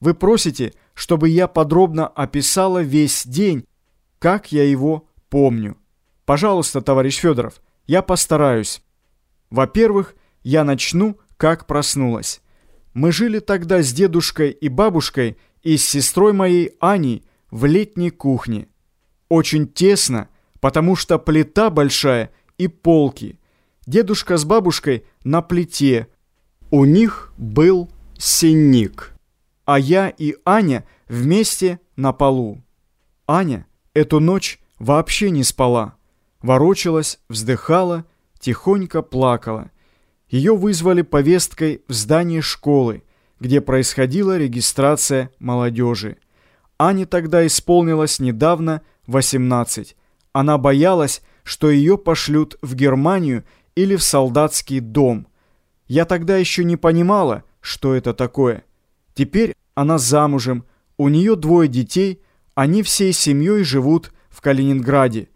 Вы просите, чтобы я подробно описала весь день, как я его помню. Пожалуйста, товарищ Федоров, я постараюсь. Во-первых, я начну, как проснулась. Мы жили тогда с дедушкой и бабушкой и с сестрой моей Аней в летней кухне. Очень тесно, потому что плита большая и полки. Дедушка с бабушкой на плите. У них был сенник а я и Аня вместе на полу. Аня эту ночь вообще не спала. Ворочалась, вздыхала, тихонько плакала. Ее вызвали повесткой в здание школы, где происходила регистрация молодежи. Ане тогда исполнилось недавно 18. Она боялась, что ее пошлют в Германию или в солдатский дом. Я тогда еще не понимала, что это такое. Теперь она замужем, у нее двое детей, они всей семьей живут в Калининграде.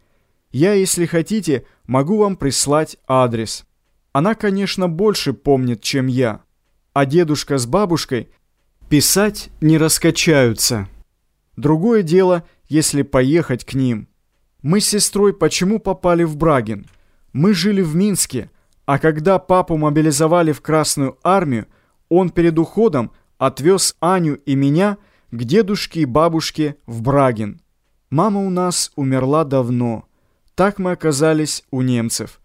Я, если хотите, могу вам прислать адрес. Она, конечно, больше помнит, чем я. А дедушка с бабушкой писать не раскачаются. Другое дело, если поехать к ним. Мы с сестрой почему попали в Брагин? Мы жили в Минске, а когда папу мобилизовали в Красную армию, он перед уходом отвез Аню и меня к дедушке и бабушке в Брагин. Мама у нас умерла давно. Так мы оказались у немцев.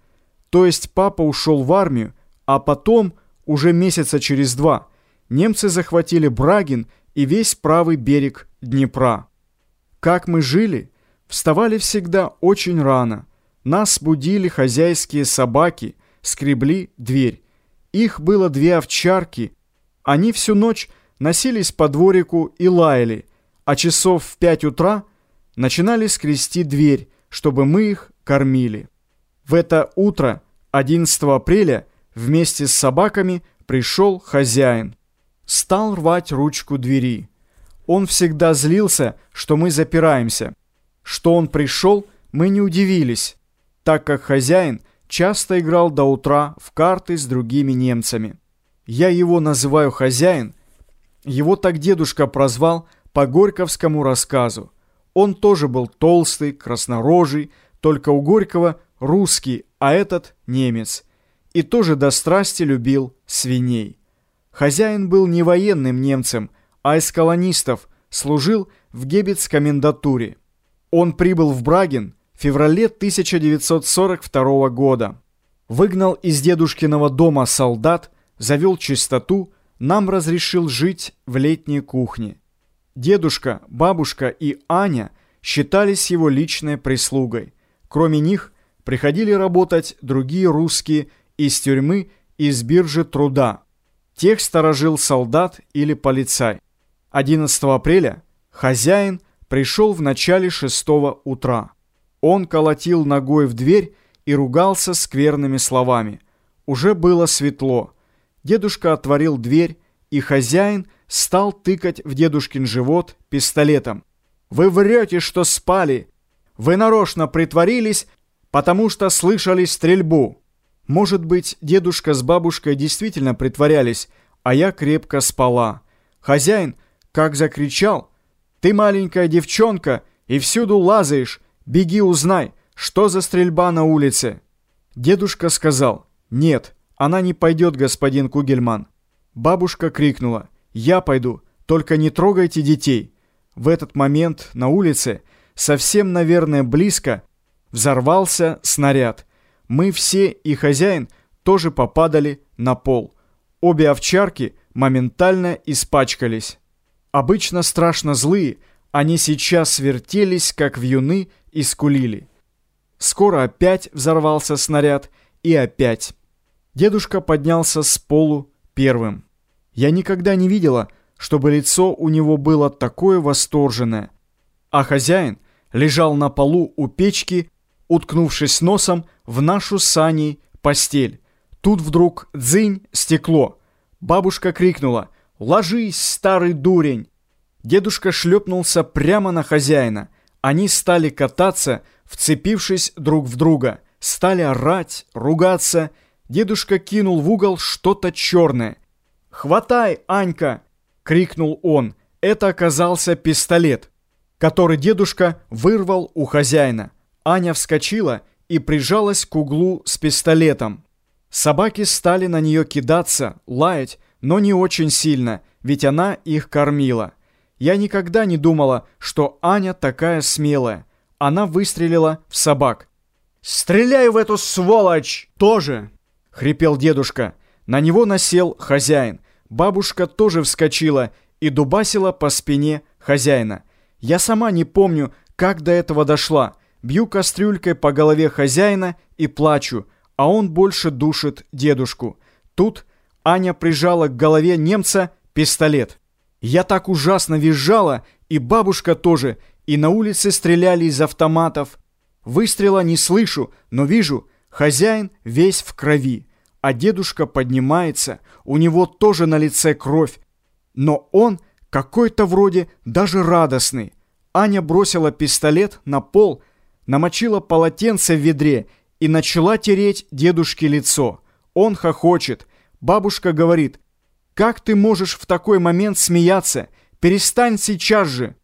То есть папа ушел в армию, а потом, уже месяца через два, немцы захватили Брагин и весь правый берег Днепра. Как мы жили? Вставали всегда очень рано. Нас будили хозяйские собаки, скребли дверь. Их было две овчарки, они всю ночь носились по дворику и лаяли, а часов в пять утра начинали скрести дверь, чтобы мы их кормили. В это утро, 11 апреля, вместе с собаками пришел хозяин. Стал рвать ручку двери. Он всегда злился, что мы запираемся. Что он пришел, мы не удивились, так как хозяин часто играл до утра в карты с другими немцами. Я его называю хозяин. Его так дедушка прозвал по Горьковскому рассказу. Он тоже был толстый, краснорожий, только у Горького русский, а этот немец. И тоже до страсти любил свиней. Хозяин был не военным немцем, а из колонистов, служил в Гебец-комендатуре. Он прибыл в Брагин в феврале 1942 года. Выгнал из дедушкиного дома солдат, завел чистоту, нам разрешил жить в летней кухне. Дедушка, бабушка и Аня считались его личной прислугой. Кроме них приходили работать другие русские из тюрьмы из биржи труда. Тех сторожил солдат или полицай. 11 апреля хозяин пришел в начале шестого утра. Он колотил ногой в дверь и ругался скверными словами. Уже было светло. Дедушка отворил дверь, и хозяин стал тыкать в дедушкин живот пистолетом. «Вы врете, что спали! Вы нарочно притворились, потому что слышали стрельбу!» Может быть, дедушка с бабушкой действительно притворялись, а я крепко спала. Хозяин как закричал, «Ты маленькая девчонка и всюду лазаешь, беги узнай, что за стрельба на улице!» Дедушка сказал, «Нет, она не пойдет, господин Кугельман. Бабушка крикнула. Я пойду, только не трогайте детей. В этот момент на улице, совсем, наверное, близко, взорвался снаряд. Мы все и хозяин тоже попадали на пол. Обе овчарки моментально испачкались. Обычно страшно злые, они сейчас вертелись, как вьюны, и скулили. Скоро опять взорвался снаряд, и опять. Дедушка поднялся с полу первым. Я никогда не видела, чтобы лицо у него было такое восторженное. А хозяин лежал на полу у печки, уткнувшись носом в нашу саней постель. Тут вдруг дзынь стекло. Бабушка крикнула «Ложись, старый дурень!» Дедушка шлепнулся прямо на хозяина. Они стали кататься, вцепившись друг в друга, стали орать, ругаться Дедушка кинул в угол что-то черное. «Хватай, Анька!» — крикнул он. Это оказался пистолет, который дедушка вырвал у хозяина. Аня вскочила и прижалась к углу с пистолетом. Собаки стали на нее кидаться, лаять, но не очень сильно, ведь она их кормила. Я никогда не думала, что Аня такая смелая. Она выстрелила в собак. «Стреляй в эту сволочь тоже!» — хрипел дедушка. На него насел хозяин. Бабушка тоже вскочила и дубасила по спине хозяина. Я сама не помню, как до этого дошла. Бью кастрюлькой по голове хозяина и плачу, а он больше душит дедушку. Тут Аня прижала к голове немца пистолет. Я так ужасно визжала, и бабушка тоже, и на улице стреляли из автоматов. Выстрела не слышу, но вижу, хозяин весь в крови, а дедушка поднимается, у него тоже на лице кровь, но он какой-то вроде даже радостный. Аня бросила пистолет на пол, намочила полотенце в ведре и начала тереть дедушке лицо. Он хохочет. Бабушка говорит, «Как ты можешь в такой момент смеяться? Перестань сейчас же!»